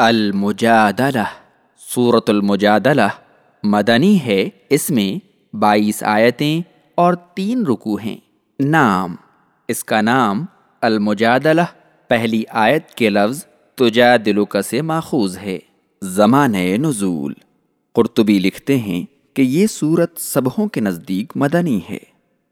المجادلہ۔ صورت المجادلہ مدنی ہے اس میں بائیس آیتیں اور تین رکو ہیں۔ نام اس کا نام المجادلہ۔ پہلی آیت کے لفظ تجا دلوکا سے ماخوذ ہے۔ زمانۂ نزول۔ قرطبی لکھتے ہیں کہ یہ صورت سبہوں کے نزدیک مدنی ہے۔